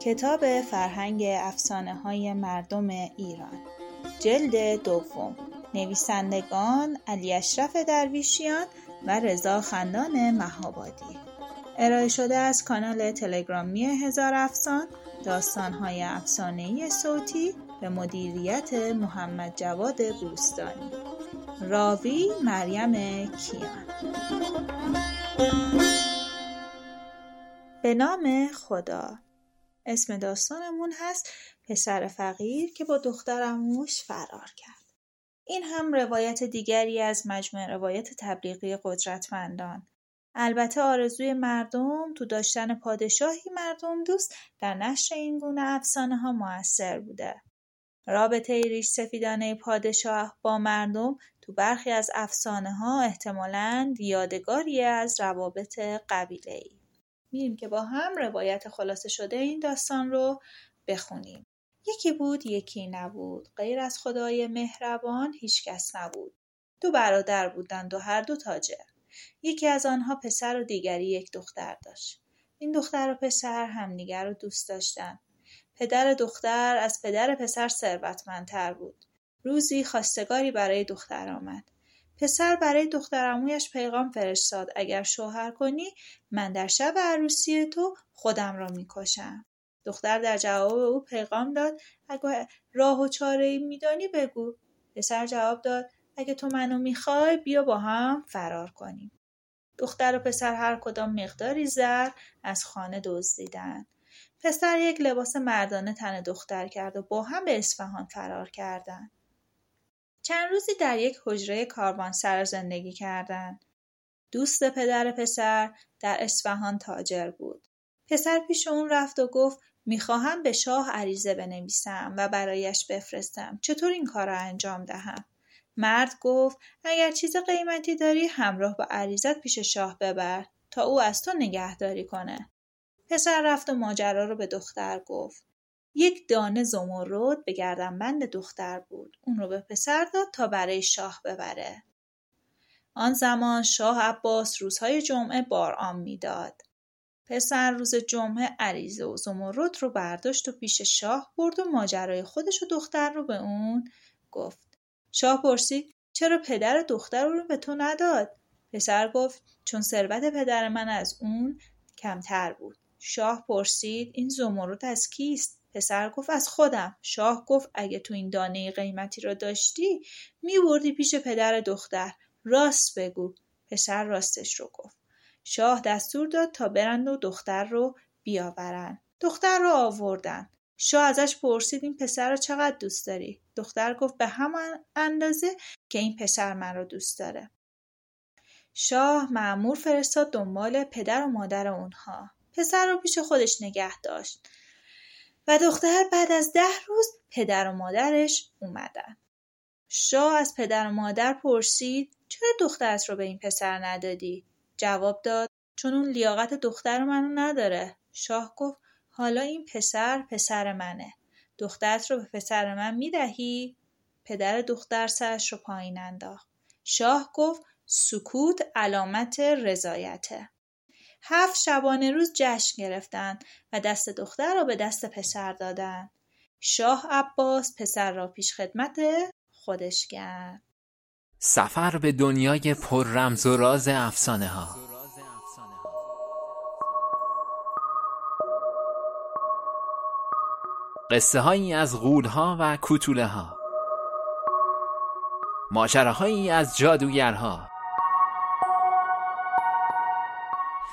کتاب فرهنگ افسانه های مردم ایران. جلد دوم. نویسندگان علی اشرف درویشیان و رضا خندان مهابادی. ارائه شده از کانال تلگرامی هزار افسان داستانهای افسانهای صوتی به مدیریت محمد جواد بوستانی. راوی مریم کیان. به نام خدا. اسم داستانمون هست پسر فقیر که با دختر اموش فرار کرد. این هم روایت دیگری از مجموع روایت تبلیغی قدرتمندان. البته آرزوی مردم تو داشتن پادشاهی مردم دوست در نشر این گونه افسانه ها موثر بوده. رابطه ریش سفیدانه پادشاه با مردم تو برخی از افسانه ها احتمالاً یادگاری از روابط قبیله ای. میریم که با هم روایت خلاصه شده این داستان رو بخونیم. یکی بود یکی نبود. غیر از خدای مهربان هیچکس نبود. دو برادر بودند و هر دو تاجر. یکی از آنها پسر و دیگری یک دختر داشت. این دختر و پسر همدیگر رو دوست داشتند. پدر دختر از پدر پسر ثروتمندتر بود. روزی خواستگاری برای دختر آمد. پسر برای دخترعمویش پیغام فرستاد اگر شوهر کنی من در شب عروسی تو خودم را می‌کشم. دختر در جواب او پیغام داد اگر راه و چاره ای میدانی بگو. پسر جواب داد اگه تو منو می‌خوای بیا با هم فرار کنیم. دختر و پسر هر کدام مقداری زر از خانه دزدیدند. پسر یک لباس مردانه تن دختر کرد و با هم به اصفهان فرار کردند. چند روزی در یک حجره کاروانسرا زندگی کردند. دوست پدر پسر در اصفهان تاجر بود. پسر پیش اون رفت و گفت می‌خواهم به شاه عریضه بنویسم و برایش بفرستم. چطور این کار را انجام دهم؟ مرد گفت اگر چیز قیمتی داری همراه با عریضت پیش شاه ببر تا او از تو نگهداری کنه. پسر رفت و ماجرا رو به دختر گفت. یک دانه زمرد به گردنبند دختر بود. اون رو به پسر داد تا برای شاه ببره. آن زمان شاه عباس روزهای جمعه باران می‌داد. پسر روز جمعه عریضه و زمرد رو برداشت و پیش شاه برد و ماجرای خودش و دختر رو به اون گفت. شاه پرسید چرا پدر دختر رو به تو نداد؟ پسر گفت چون ثروت پدر من از اون کمتر بود. شاه پرسید این زمرد از کیست؟ پسر گفت از خودم. شاه گفت اگه تو این دانه قیمتی را داشتی میبردی پیش پدر دختر. راست بگو. پسر راستش رو گفت. شاه دستور داد تا برند و دختر رو بیاورن. دختر رو آوردن. شاه ازش پرسید این پسر رو چقدر دوست داری؟ دختر گفت به همان اندازه که این پسر من رو دوست داره. شاه معمور فرستاد دنبال پدر و مادر اونها. پسر رو پیش خودش نگه داشت و دختر بعد از ده روز پدر و مادرش اومدن. شاه از پدر و مادر پرسید چرا دخترت رو به این پسر ندادی؟ جواب داد چون اون لیاقت دختر منو نداره. شاه گفت حالا این پسر پسر منه. دخترت رو به پسر من می‌دهی؟ پدر دختر سرش رو پایین انداخت. شاه گفت سکوت علامت رضایته. هفت شبانه روز جشن گرفتند و دست دختر را به دست پسر دادند. شاه عباس پسر را پیش خدمت خودش کرد. سفر به دنیای پر رمز و راز افسانه ها قصه هایی از غول ها و کوتوله ها ماجراهایی از جادوگرها